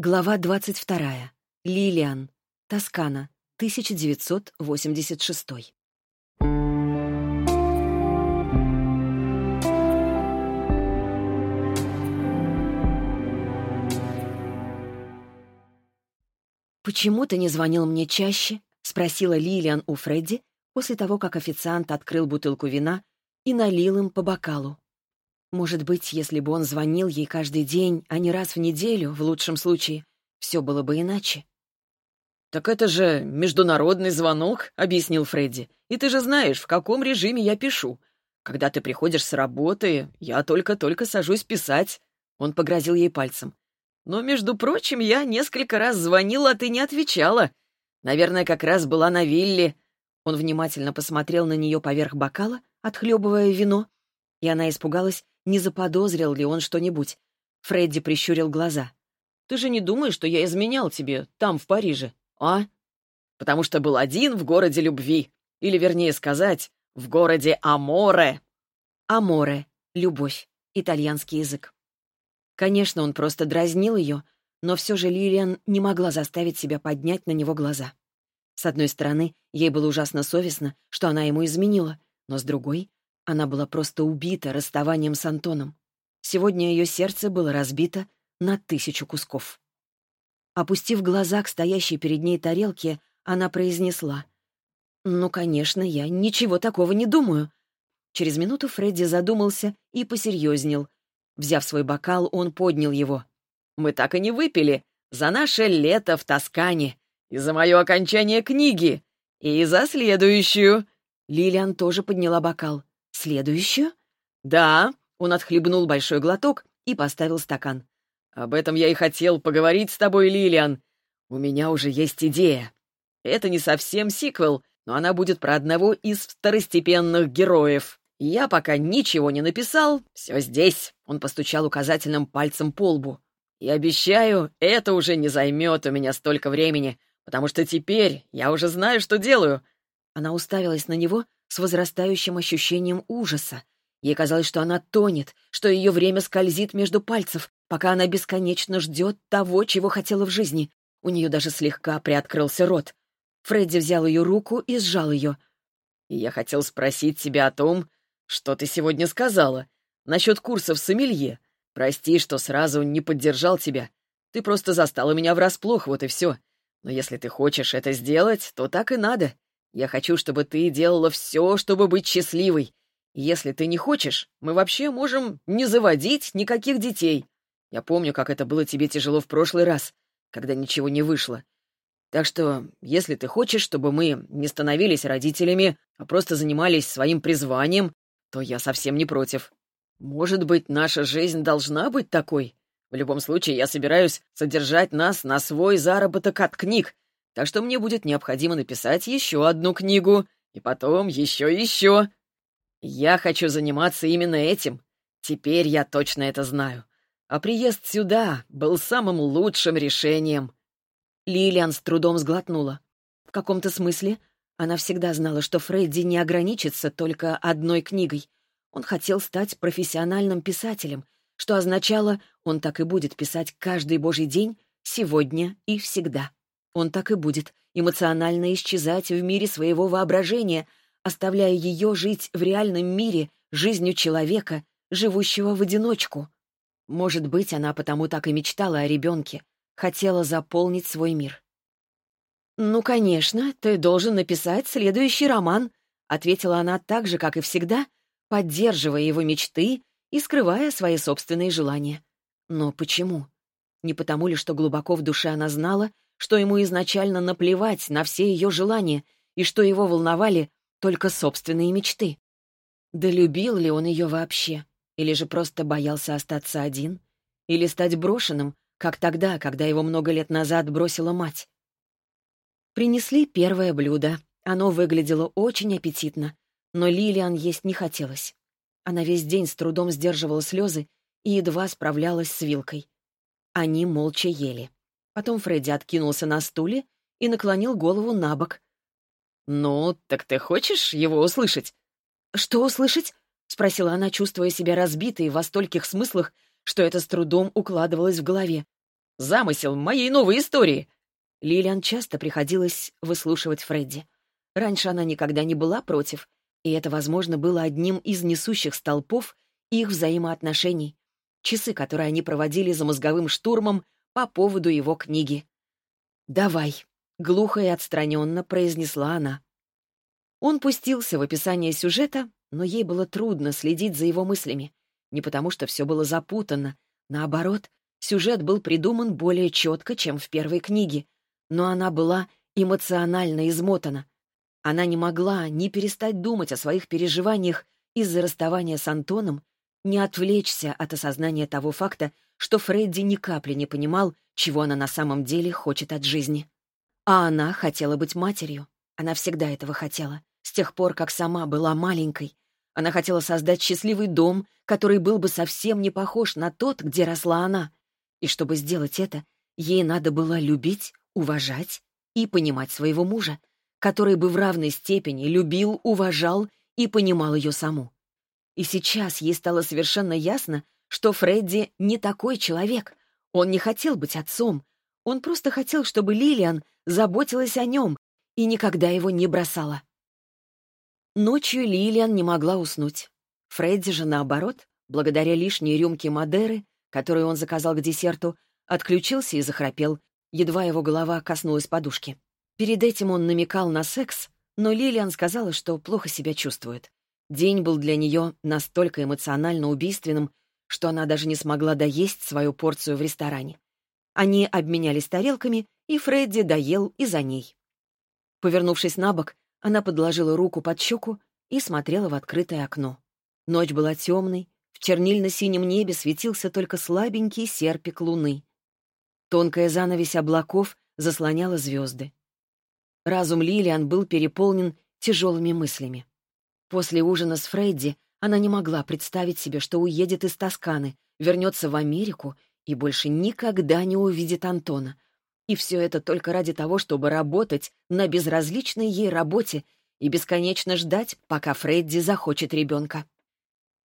Глава 22. Лилиан. Тоскана. 1986. «Почему ты не звонил мне чаще?» — спросила Лилиан у Фредди после того, как официант открыл бутылку вина и налил им по бокалу. Может быть, если бы он звонил ей каждый день, а не раз в неделю, в лучшем случае, все было бы иначе. «Так это же международный звонок», — объяснил Фредди. «И ты же знаешь, в каком режиме я пишу. Когда ты приходишь с работы, я только-только сажусь писать». Он погрозил ей пальцем. «Но, между прочим, я несколько раз звонила, а ты не отвечала. Наверное, как раз была на вилле». Он внимательно посмотрел на нее поверх бокала, отхлебывая вино, и она испугалась, не заподозрил ли он что-нибудь. Фредди прищурил глаза. «Ты же не думаешь, что я изменял тебе там, в Париже, а? Потому что был один в городе любви. Или, вернее сказать, в городе Аморе». «Аморе» — любовь, итальянский язык. Конечно, он просто дразнил ее, но все же Лилиан не могла заставить себя поднять на него глаза. С одной стороны, ей было ужасно совестно, что она ему изменила, но с другой она была просто убита расставанием с Антоном. Сегодня ее сердце было разбито на тысячу кусков. Опустив глаза к стоящей перед ней тарелке, она произнесла. «Ну, конечно, я ничего такого не думаю». Через минуту Фредди задумался и посерьезнел. Взяв свой бокал, он поднял его. «Мы так и не выпили. За наше лето в Тоскане. И за мое окончание книги. И за следующую». Лилиан тоже подняла бокал. «Следующую?» «Да», — он отхлебнул большой глоток и поставил стакан. «Об этом я и хотел поговорить с тобой, Лилиан. У меня уже есть идея. Это не совсем сиквел, но она будет про одного из второстепенных героев. Я пока ничего не написал, все здесь». Он постучал указательным пальцем по лбу. «И обещаю, это уже не займет у меня столько времени, потому что теперь я уже знаю, что делаю». Она уставилась на него, — с возрастающим ощущением ужаса. Ей казалось, что она тонет, что ее время скользит между пальцев, пока она бесконечно ждет того, чего хотела в жизни. У нее даже слегка приоткрылся рот. Фредди взял ее руку и сжал ее. «Я хотел спросить тебя о том, что ты сегодня сказала, насчет курсов сомелье. Прости, что сразу не поддержал тебя. Ты просто застала меня врасплох, вот и все. Но если ты хочешь это сделать, то так и надо. Я хочу, чтобы ты делала все, чтобы быть счастливой. Если ты не хочешь, мы вообще можем не заводить никаких детей. Я помню, как это было тебе тяжело в прошлый раз, когда ничего не вышло. Так что, если ты хочешь, чтобы мы не становились родителями, а просто занимались своим призванием, то я совсем не против. Может быть, наша жизнь должна быть такой? В любом случае, я собираюсь содержать нас на свой заработок от книг, так что мне будет необходимо написать еще одну книгу, и потом еще еще. Я хочу заниматься именно этим. Теперь я точно это знаю. А приезд сюда был самым лучшим решением. Лилиан с трудом сглотнула. В каком-то смысле она всегда знала, что Фредди не ограничится только одной книгой. Он хотел стать профессиональным писателем, что означало, он так и будет писать каждый божий день, сегодня и всегда. Он так и будет эмоционально исчезать в мире своего воображения, оставляя ее жить в реальном мире жизнью человека, живущего в одиночку. Может быть, она потому так и мечтала о ребенке, хотела заполнить свой мир. «Ну, конечно, ты должен написать следующий роман», ответила она так же, как и всегда, поддерживая его мечты и скрывая свои собственные желания. Но почему? Не потому ли, что глубоко в душе она знала, что ему изначально наплевать на все ее желания и что его волновали только собственные мечты. Да любил ли он ее вообще? Или же просто боялся остаться один? Или стать брошенным, как тогда, когда его много лет назад бросила мать? Принесли первое блюдо. Оно выглядело очень аппетитно, но Лилиан есть не хотелось. Она весь день с трудом сдерживала слезы и едва справлялась с вилкой. Они молча ели. Потом Фредди откинулся на стуле и наклонил голову на бок. «Ну, так ты хочешь его услышать?» «Что услышать?» — спросила она, чувствуя себя разбитой во стольких смыслах, что это с трудом укладывалось в голове. Замысел моей новой истории!» Лилиан часто приходилось выслушивать Фредди. Раньше она никогда не была против, и это, возможно, было одним из несущих столпов их взаимоотношений. Часы, которые они проводили за мозговым штурмом по поводу его книги. «Давай», — глухо и отстраненно произнесла она. Он пустился в описание сюжета, но ей было трудно следить за его мыслями. Не потому, что все было запутанно. Наоборот, сюжет был придуман более четко, чем в первой книге. Но она была эмоционально измотана. Она не могла ни перестать думать о своих переживаниях из-за расставания с Антоном, не отвлечься от осознания того факта, что Фредди ни капли не понимал, чего она на самом деле хочет от жизни. А она хотела быть матерью. Она всегда этого хотела. С тех пор, как сама была маленькой. Она хотела создать счастливый дом, который был бы совсем не похож на тот, где росла она. И чтобы сделать это, ей надо было любить, уважать и понимать своего мужа, который бы в равной степени любил, уважал и понимал ее саму. И сейчас ей стало совершенно ясно, что Фредди не такой человек. Он не хотел быть отцом. Он просто хотел, чтобы Лилиан заботилась о нем и никогда его не бросала. Ночью Лилиан не могла уснуть. Фредди же, наоборот, благодаря лишней рюмке Мадеры, которую он заказал к десерту, отключился и захрапел, едва его голова коснулась подушки. Перед этим он намекал на секс, но Лилиан сказала, что плохо себя чувствует. День был для нее настолько эмоционально убийственным, что она даже не смогла доесть свою порцию в ресторане. Они обменялись тарелками, и Фредди доел и за ней. Повернувшись на бок, она подложила руку под щеку и смотрела в открытое окно. Ночь была темной, в чернильно-синем небе светился только слабенький серпик луны. Тонкая занавесь облаков заслоняла звезды. Разум Лилиан был переполнен тяжелыми мыслями. После ужина с Фредди она не могла представить себе, что уедет из Тосканы, вернется в Америку и больше никогда не увидит Антона. И все это только ради того, чтобы работать на безразличной ей работе и бесконечно ждать, пока Фредди захочет ребенка.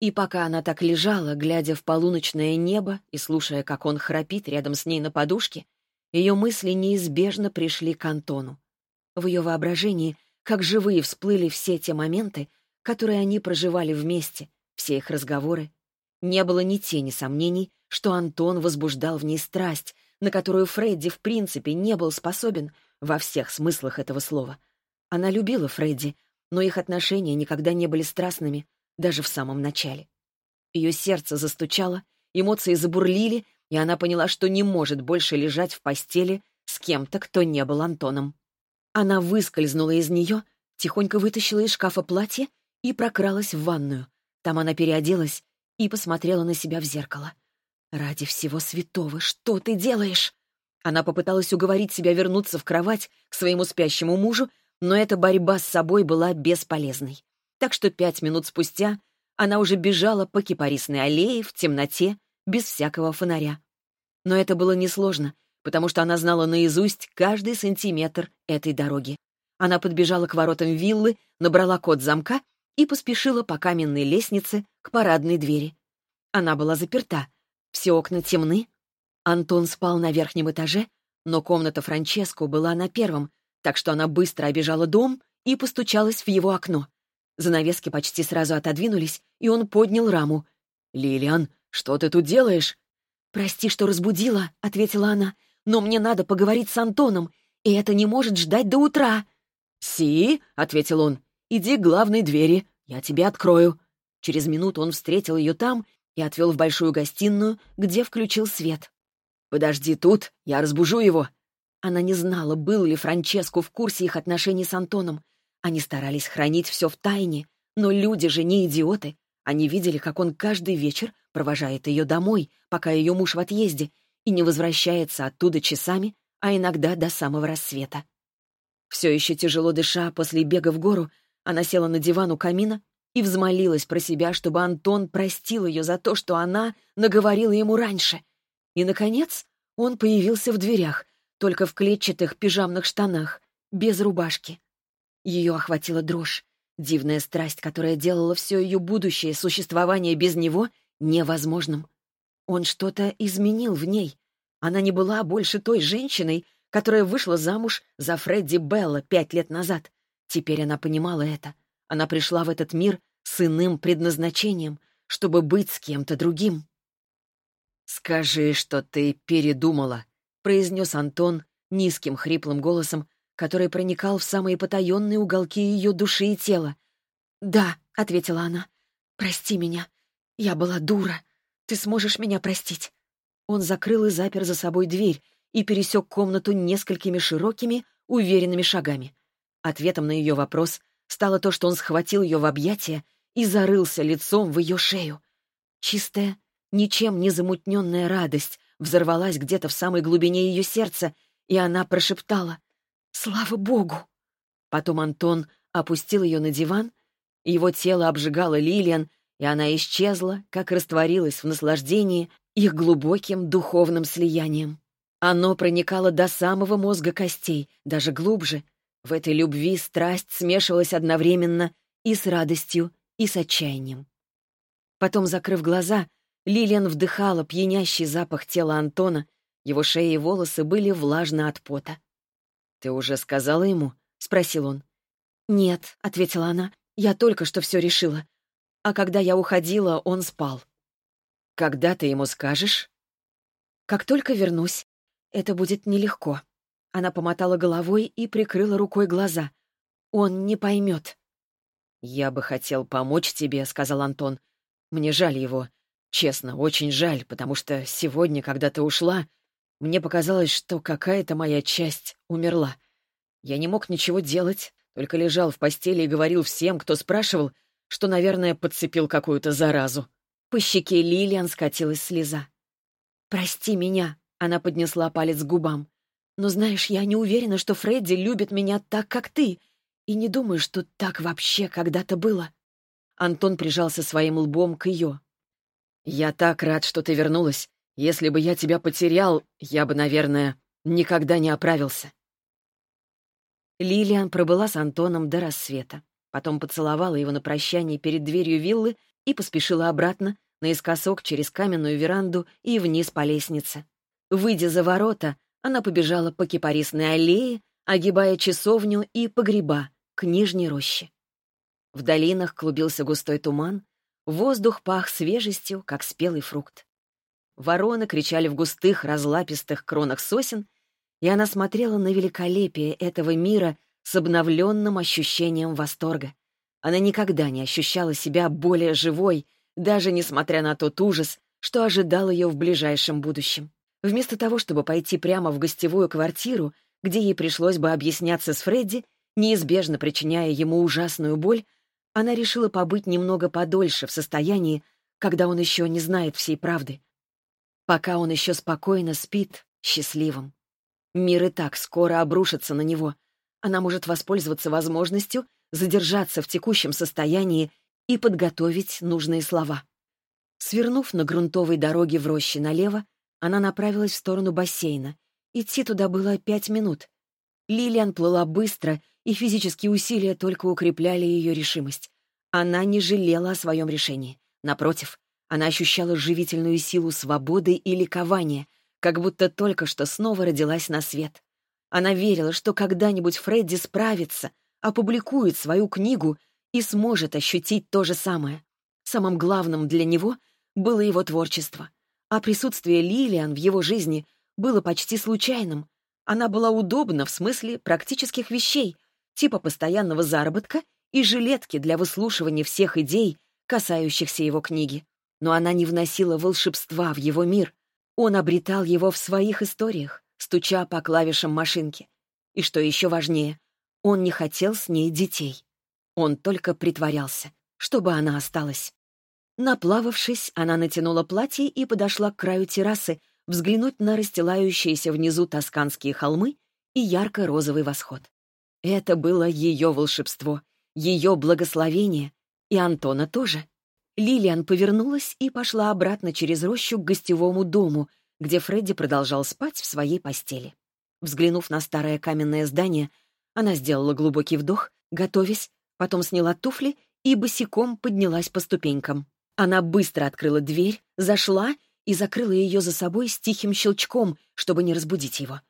И пока она так лежала, глядя в полуночное небо и слушая, как он храпит рядом с ней на подушке, ее мысли неизбежно пришли к Антону. В ее воображении, как живые, всплыли все те моменты, которые они проживали вместе, все их разговоры. Не было ни тени сомнений, что Антон возбуждал в ней страсть, на которую Фредди в принципе не был способен во всех смыслах этого слова. Она любила Фредди, но их отношения никогда не были страстными, даже в самом начале. Ее сердце застучало, эмоции забурлили, и она поняла, что не может больше лежать в постели с кем-то, кто не был Антоном. Она выскользнула из нее, тихонько вытащила из шкафа платье и прокралась в ванную. Там она переоделась и посмотрела на себя в зеркало. «Ради всего святого, что ты делаешь?» Она попыталась уговорить себя вернуться в кровать к своему спящему мужу, но эта борьба с собой была бесполезной. Так что пять минут спустя она уже бежала по кипарисной аллее в темноте, без всякого фонаря. Но это было несложно, потому что она знала наизусть каждый сантиметр этой дороги. Она подбежала к воротам виллы, набрала код замка и поспешила по каменной лестнице к парадной двери. Она была заперта. Все окна темны. Антон спал на верхнем этаже, но комната Франческо была на первом, так что она быстро обежала дом и постучалась в его окно. Занавески почти сразу отодвинулись, и он поднял раму. «Лилиан, что ты тут делаешь?» «Прости, что разбудила», — ответила она, «но мне надо поговорить с Антоном, и это не может ждать до утра». «Си», — ответил он, Иди к главной двери, я тебе открою». Через минуту он встретил ее там и отвел в большую гостиную, где включил свет. «Подожди тут, я разбужу его». Она не знала, был ли Франческо в курсе их отношений с Антоном. Они старались хранить все в тайне, но люди же не идиоты. Они видели, как он каждый вечер провожает ее домой, пока ее муж в отъезде, и не возвращается оттуда часами, а иногда до самого рассвета. Все еще тяжело дыша после бега в гору, она села на диван у камина и взмолилась про себя, чтобы Антон простил ее за то, что она наговорила ему раньше. И, наконец, он появился в дверях, только в клетчатых пижамных штанах, без рубашки. Ее охватила дрожь, дивная страсть, которая делала все ее будущее существование без него невозможным. Он что-то изменил в ней. Она не была больше той женщиной, которая вышла замуж за Фредди Белла пять лет назад. Теперь она понимала это. Она пришла в этот мир с иным предназначением, чтобы быть с кем-то другим. «Скажи, что ты передумала», — произнес Антон низким хриплым голосом, который проникал в самые потаенные уголки ее души и тела. «Да», — ответила она, — «прости меня. Я была дура. Ты сможешь меня простить?» Он закрыл и запер за собой дверь и пересек комнату несколькими широкими, уверенными шагами. Ответом на ее вопрос стало то, что он схватил ее в объятия и зарылся лицом в ее шею. Чистая, ничем не замутненная радость взорвалась где-то в самой глубине ее сердца, и она прошептала «Слава Богу!». Потом Антон опустил ее на диван, его тело обжигало Лилиан, и она исчезла, как растворилась в наслаждении их глубоким духовным слиянием. Оно проникало до самого мозга костей, даже глубже. В этой любви страсть смешивалась одновременно и с радостью, и с отчаянием. Потом, закрыв глаза, Лилиан вдыхала пьянящий запах тела Антона, его шея и волосы были влажны от пота. «Ты уже сказала ему?» — спросил он. «Нет», — ответила она, — «я только что все решила. А когда я уходила, он спал». «Когда ты ему скажешь?» «Как только вернусь. Это будет нелегко». Она помотала головой и прикрыла рукой глаза. «Он не поймет». «Я бы хотел помочь тебе», — сказал Антон. «Мне жаль его. Честно, очень жаль, потому что сегодня, когда ты ушла, мне показалось, что какая-то моя часть умерла. Я не мог ничего делать, только лежал в постели и говорил всем, кто спрашивал, что, наверное, подцепил какую-то заразу. По щеке Лилиан скатилась слеза. «Прости меня», — она поднесла палец к губам. «Но знаешь, я не уверена, что Фредди любит меня так, как ты, и не думаю, что так вообще когда-то было». Антон прижался своим лбом к ее. «Я так рад, что ты вернулась. Если бы я тебя потерял, я бы, наверное, никогда не оправился. Лилиан пробыла с Антоном до рассвета. Потом поцеловала его на прощание перед дверью виллы и поспешила обратно, наискосок через каменную веранду и вниз по лестнице. Выйдя за ворота, она побежала по кипарисной аллее, огибая часовню и погреба к нижней роще. В долинах клубился густой туман, воздух пах свежестью, как спелый фрукт. Вороны кричали в густых, разлапистых кронах сосен, и она смотрела на великолепие этого мира с обновленным ощущением восторга. Она никогда не ощущала себя более живой, даже несмотря на тот ужас, что ожидал ее в ближайшем будущем. Вместо того, чтобы пойти прямо в гостевую квартиру, где ей пришлось бы объясняться с Фредди, неизбежно причиняя ему ужасную боль, она решила побыть немного подольше в состоянии, когда он еще не знает всей правды пока он еще спокойно спит, счастливым. Мир и так скоро обрушится на него. Она может воспользоваться возможностью задержаться в текущем состоянии и подготовить нужные слова. Свернув на грунтовой дороге в роще налево, она направилась в сторону бассейна. Идти туда было пять минут. Лилиан плыла быстро, и физические усилия только укрепляли ее решимость. Она не жалела о своем решении. Напротив, она ощущала живительную силу свободы и ликования, как будто только что снова родилась на свет. Она верила, что когда-нибудь Фредди справится, опубликует свою книгу и сможет ощутить то же самое. Самым главным для него было его творчество, а присутствие Лилиан в его жизни было почти случайным. Она была удобна в смысле практических вещей, типа постоянного заработка и жилетки для выслушивания всех идей, касающихся его книги но она не вносила волшебства в его мир. Он обретал его в своих историях, стуча по клавишам машинки. И что еще важнее, он не хотел с ней детей. Он только притворялся, чтобы она осталась. Наплававшись, она натянула платье и подошла к краю террасы взглянуть на расстилающиеся внизу тосканские холмы и ярко-розовый восход. Это было ее волшебство, ее благословение, и Антона тоже. Лилиан повернулась и пошла обратно через рощу к гостевому дому, где Фредди продолжал спать в своей постели. Взглянув на старое каменное здание, она сделала глубокий вдох, готовясь, потом сняла туфли и босиком поднялась по ступенькам. Она быстро открыла дверь, зашла и закрыла ее за собой с тихим щелчком, чтобы не разбудить его.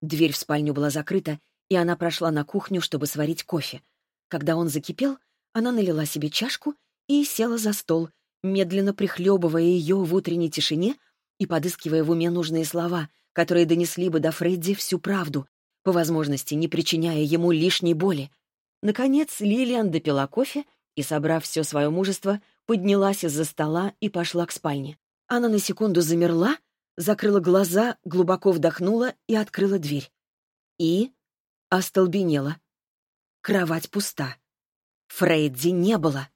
Дверь в спальню была закрыта, и она прошла на кухню, чтобы сварить кофе. Когда он закипел, она налила себе чашку и села за стол, медленно прихлебывая ее в утренней тишине и подыскивая в уме нужные слова, которые донесли бы до Фредди всю правду, по возможности не причиняя ему лишней боли. Наконец Лилиан допила кофе и, собрав все свое мужество, поднялась из-за стола и пошла к спальне. Она на секунду замерла, закрыла глаза, глубоко вдохнула и открыла дверь. И остолбенела. Кровать пуста. Фрейдди не было.